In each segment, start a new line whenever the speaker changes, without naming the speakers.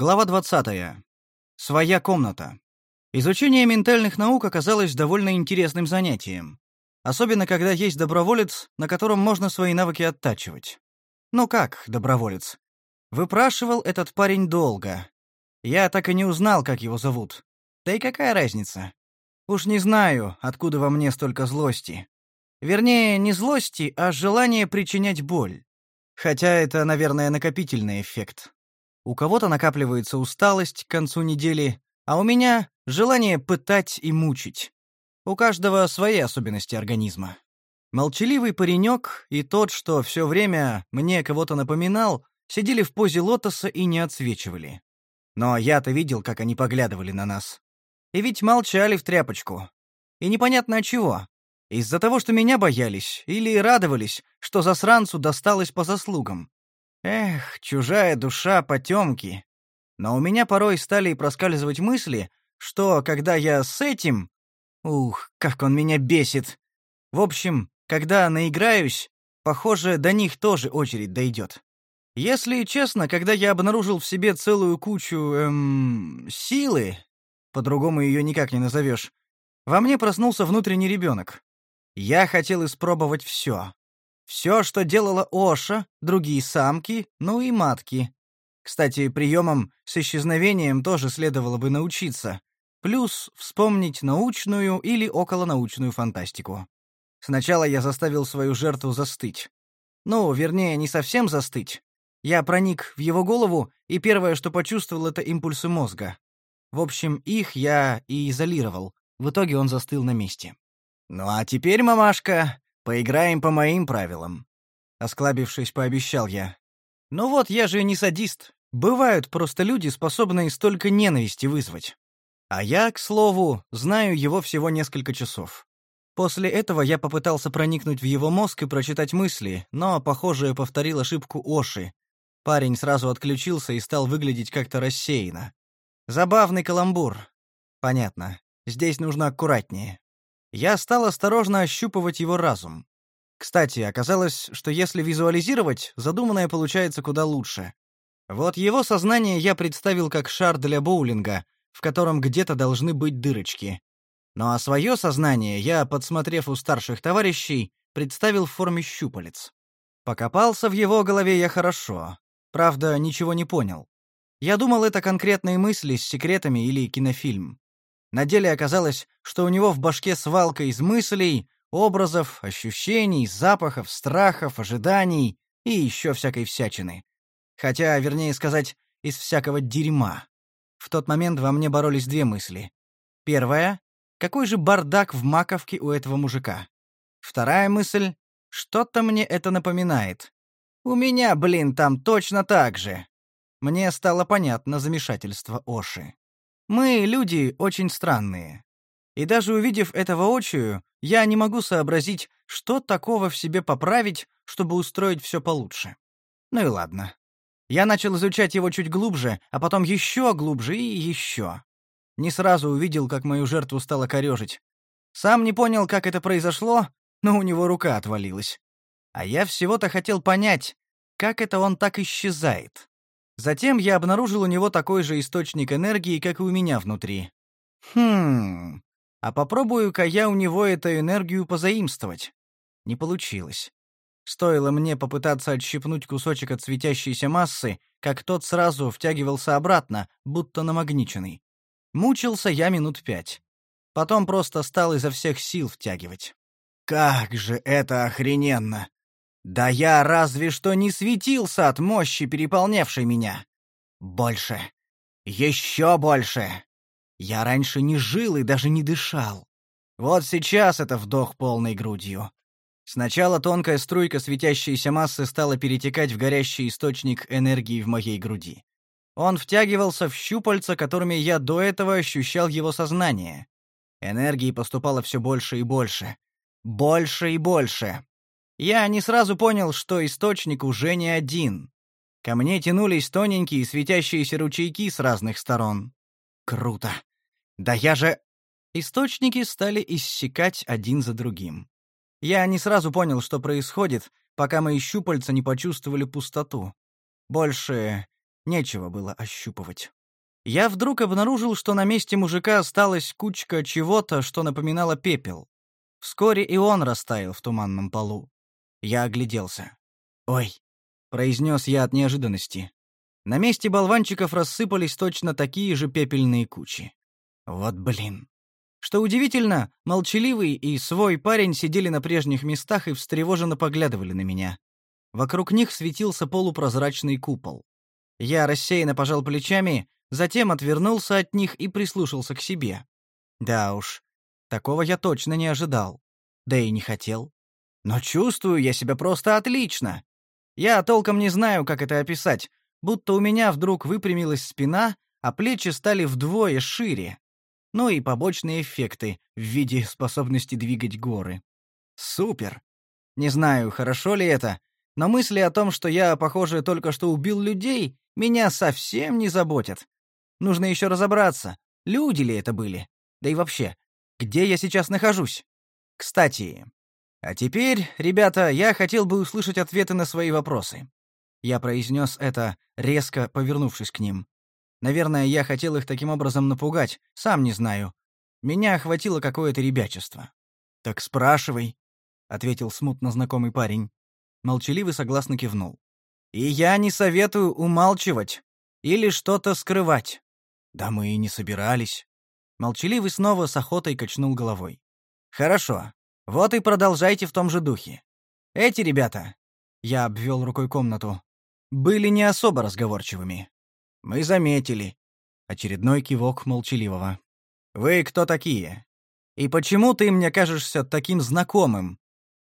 Глава 20. Своя комната. Изучение ментальных наук оказалось довольно интересным занятием. Особенно, когда есть доброволец, на котором можно свои навыки оттачивать. Ну как, доброволец? Выпрашивал этот парень долго. Я так и не узнал, как его зовут. Да и какая разница? Уж не знаю, откуда во мне столько злости. Вернее, не злости, а желание причинять боль. Хотя это, наверное, накопительный эффект. У кого-то накапливается усталость к концу недели, а у меня — желание пытать и мучить. У каждого свои особенности организма. Молчаливый паренек и тот, что все время мне кого-то напоминал, сидели в позе лотоса и не отсвечивали. Но я-то видел, как они поглядывали на нас. И ведь молчали в тряпочку. И непонятно от чего. Из-за того, что меня боялись, или радовались, что засранцу досталось по заслугам. Эх, чужая душа потемки. Но у меня порой стали проскальзывать мысли, что когда я с этим... Ух, как он меня бесит. В общем, когда наиграюсь, похоже, до них тоже очередь дойдет. Если честно, когда я обнаружил в себе целую кучу, эм, силы, по-другому ее никак не назовешь, во мне проснулся внутренний ребенок. Я хотел испробовать все. Все, что делала Оша, другие самки, ну и матки. Кстати, приемам с исчезновением тоже следовало бы научиться. Плюс вспомнить научную или околонаучную фантастику. Сначала я заставил свою жертву застыть. Ну, вернее, не совсем застыть. Я проник в его голову, и первое, что почувствовал, это импульсы мозга. В общем, их я и изолировал. В итоге он застыл на месте. «Ну а теперь, мамашка, поиграем по моим правилам», — осклабившись, пообещал я. «Ну вот, я же не садист. Бывают просто люди, способные столько ненависти вызвать. А я, к слову, знаю его всего несколько часов. После этого я попытался проникнуть в его мозг и прочитать мысли, но, похоже, повторил ошибку Оши. Парень сразу отключился и стал выглядеть как-то рассеянно. Забавный каламбур. Понятно. Здесь нужно аккуратнее. Я стал осторожно ощупывать его разум. Кстати, оказалось, что если визуализировать, задуманное получается куда лучше. Вот его сознание я представил как шар для боулинга, в котором где-то должны быть дырочки. Ну а свое сознание я, подсмотрев у старших товарищей, представил в форме щупалец. Покопался в его голове я хорошо. Правда, ничего не понял. Я думал, это конкретные мысли с секретами или кинофильм. На деле оказалось, что у него в башке свалка из мыслей, образов, ощущений, запахов, страхов, ожиданий и еще всякой всячины. Хотя, вернее сказать, из всякого дерьма. В тот момент во мне боролись две мысли. Первая — какой же бардак в маковке у этого мужика? Вторая мысль — что-то мне это напоминает. У меня, блин, там точно так же. Мне стало понятно замешательство Оши. Мы, люди, очень странные. И даже увидев это воочию, я не могу сообразить, что такого в себе поправить, чтобы устроить все получше. Ну и ладно. Я начал изучать его чуть глубже, а потом еще глубже и еще. Не сразу увидел, как мою жертву стало корежить. Сам не понял, как это произошло, но у него рука отвалилась. А я всего-то хотел понять, как это он так исчезает. Затем я обнаружил у него такой же источник энергии, как и у меня внутри. Хм. А попробую-ка я у него эту энергию позаимствовать. Не получилось. Стоило мне попытаться отщипнуть кусочек от светящейся массы, как тот сразу втягивался обратно, будто намагниченный. Мучился я минут пять. Потом просто стал изо всех сил втягивать. Как же это охрененно! Да я разве что не светился от мощи, переполнявшей меня. Больше. Еще больше. Я раньше не жил и даже не дышал. Вот сейчас это вдох полной грудью. Сначала тонкая струйка светящейся массы стала перетекать в горящий источник энергии в моей груди. Он втягивался в щупальца, которыми я до этого ощущал его сознание. Энергии поступало все больше и больше. Больше и больше. Я не сразу понял, что источник уже не один. Ко мне тянулись тоненькие светящиеся ручейки с разных сторон. Круто. Да я же... Источники стали иссякать один за другим. Я не сразу понял, что происходит, пока мои щупальца не почувствовали пустоту. Больше Нечего было ощупывать. Я вдруг обнаружил, что на месте мужика осталась кучка чего-то, что напоминало пепел. Вскоре и он растаял в туманном полу. Я огляделся. «Ой!» — произнес я от неожиданности. На месте болванчиков рассыпались точно такие же пепельные кучи. Вот блин. Что удивительно, молчаливый и свой парень сидели на прежних местах и встревоженно поглядывали на меня. Вокруг них светился полупрозрачный купол. Я рассеянно пожал плечами, затем отвернулся от них и прислушался к себе. Да уж, такого я точно не ожидал. Да и не хотел. Но чувствую я себя просто отлично. Я толком не знаю, как это описать, будто у меня вдруг выпрямилась спина, а плечи стали вдвое шире ну и побочные эффекты в виде способности двигать горы. Супер! Не знаю, хорошо ли это, но мысли о том, что я, похоже, только что убил людей, меня совсем не заботят. Нужно еще разобраться, люди ли это были. Да и вообще, где я сейчас нахожусь? Кстати, а теперь, ребята, я хотел бы услышать ответы на свои вопросы. Я произнес это, резко повернувшись к ним. Наверное, я хотел их таким образом напугать, сам не знаю. Меня охватило какое-то ребячество. «Так спрашивай», — ответил смутно знакомый парень. Молчаливый согласно кивнул. «И я не советую умалчивать или что-то скрывать». «Да мы и не собирались». Молчаливый снова с охотой качнул головой. «Хорошо. Вот и продолжайте в том же духе. Эти ребята...» Я обвел рукой комнату. «Были не особо разговорчивыми. Мы заметили. Очередной кивок молчаливого. Вы кто такие? И почему ты мне кажешься таким знакомым?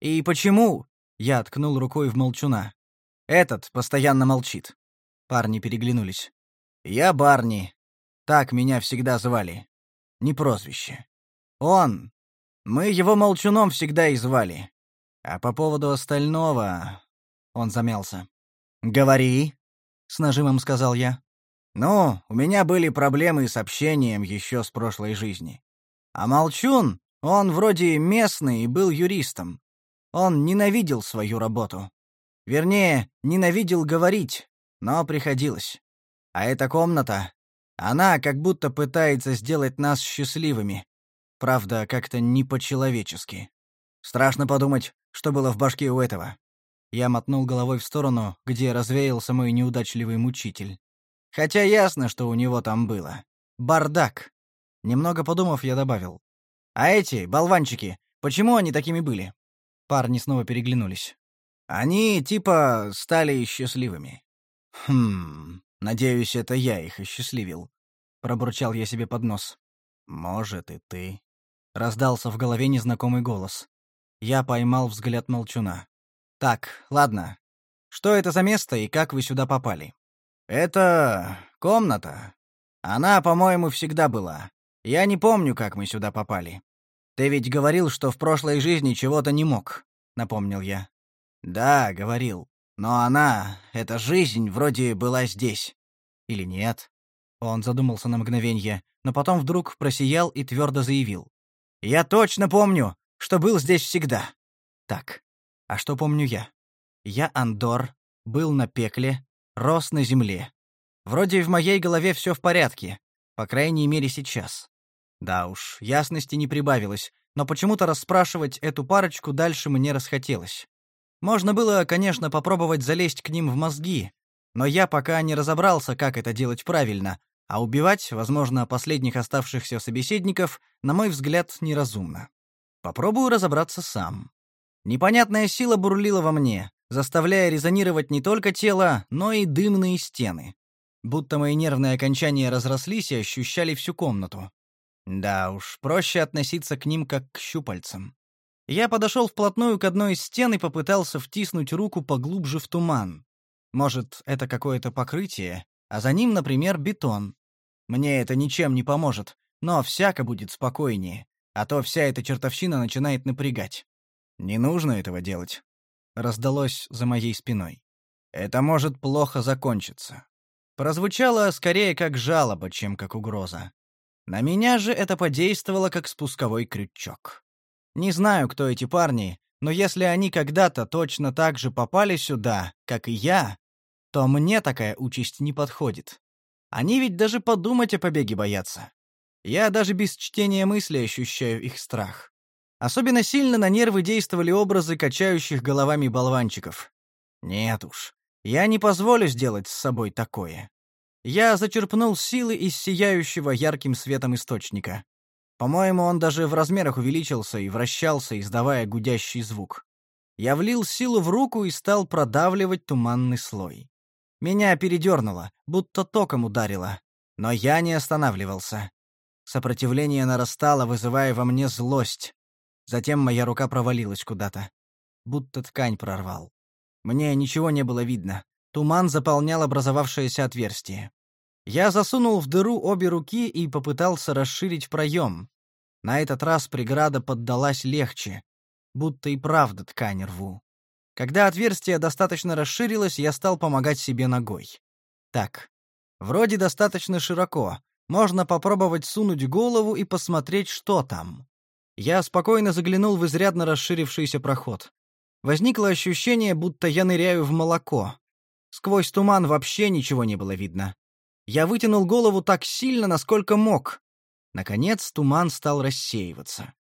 И почему? Я ткнул рукой в молчуна. Этот постоянно молчит. Парни переглянулись. Я Барни. Так меня всегда звали. Не прозвище. Он. Мы его молчуном всегда и звали. А по поводу остального... Он замялся. «Говори», — с нажимом сказал я. Ну, у меня были проблемы с общением еще с прошлой жизни. А Молчун, он вроде местный и был юристом. Он ненавидел свою работу. Вернее, ненавидел говорить, но приходилось. А эта комната, она как будто пытается сделать нас счастливыми. Правда, как-то не по-человечески. Страшно подумать, что было в башке у этого. Я мотнул головой в сторону, где развеялся мой неудачливый мучитель. Хотя ясно, что у него там было. Бардак. Немного подумав, я добавил. А эти, болванчики, почему они такими были? Парни снова переглянулись. Они, типа, стали счастливыми. Хм, надеюсь, это я их осчастливил. Пробурчал я себе под нос. Может, и ты. Раздался в голове незнакомый голос. Я поймал взгляд молчуна. Так, ладно. Что это за место и как вы сюда попали? «Это... комната. Она, по-моему, всегда была. Я не помню, как мы сюда попали. Ты ведь говорил, что в прошлой жизни чего-то не мог», — напомнил я. «Да, говорил. Но она, эта жизнь, вроде была здесь. Или нет?» Он задумался на мгновение, но потом вдруг просиял и твердо заявил. «Я точно помню, что был здесь всегда». «Так, а что помню я? Я Андор, был на пекле, рос на земле. Вроде в моей голове все в порядке, по крайней мере сейчас. Да уж, ясности не прибавилось, но почему-то расспрашивать эту парочку дальше мне расхотелось. Можно было, конечно, попробовать залезть к ним в мозги, но я пока не разобрался, как это делать правильно, а убивать, возможно, последних оставшихся собеседников, на мой взгляд, неразумно. Попробую разобраться сам. Непонятная сила бурлила во мне, заставляя резонировать не только тело, но и дымные стены. Будто мои нервные окончания разрослись и ощущали всю комнату. Да уж, проще относиться к ним как к щупальцам. Я подошел вплотную к одной из стен и попытался втиснуть руку поглубже в туман. Может, это какое-то покрытие, а за ним, например, бетон. Мне это ничем не поможет, но всяко будет спокойнее, а то вся эта чертовщина начинает напрягать. Не нужно этого делать раздалось за моей спиной. Это может плохо закончиться. Прозвучало скорее как жалоба, чем как угроза. На меня же это подействовало как спусковой крючок. Не знаю, кто эти парни, но если они когда-то точно так же попали сюда, как и я, то мне такая участь не подходит. Они ведь даже подумать о побеге боятся. Я даже без чтения мысли ощущаю их страх. Особенно сильно на нервы действовали образы качающих головами болванчиков. Нет уж, я не позволю сделать с собой такое. Я зачерпнул силы из сияющего ярким светом источника. По-моему, он даже в размерах увеличился и вращался, издавая гудящий звук. Я влил силу в руку и стал продавливать туманный слой. Меня передернуло, будто током ударило. Но я не останавливался. Сопротивление нарастало, вызывая во мне злость. Затем моя рука провалилась куда-то. Будто ткань прорвал. Мне ничего не было видно. Туман заполнял образовавшееся отверстие. Я засунул в дыру обе руки и попытался расширить проем. На этот раз преграда поддалась легче, будто и правда ткань рву. Когда отверстие достаточно расширилось, я стал помогать себе ногой. Так, вроде достаточно широко, можно попробовать сунуть голову и посмотреть, что там. Я спокойно заглянул в изрядно расширившийся проход. Возникло ощущение, будто я ныряю в молоко. Сквозь туман вообще ничего не было видно. Я вытянул голову так сильно, насколько мог. Наконец туман стал рассеиваться.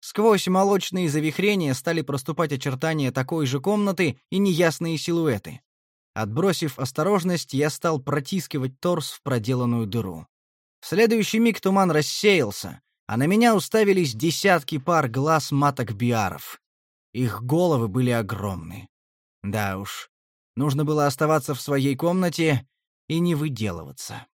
Сквозь молочные завихрения стали проступать очертания такой же комнаты и неясные силуэты. Отбросив осторожность, я стал протискивать торс в проделанную дыру. В следующий миг туман рассеялся, а на меня уставились десятки пар глаз маток-биаров. Их головы были огромны. Да уж, нужно было оставаться в своей комнате и не выделываться.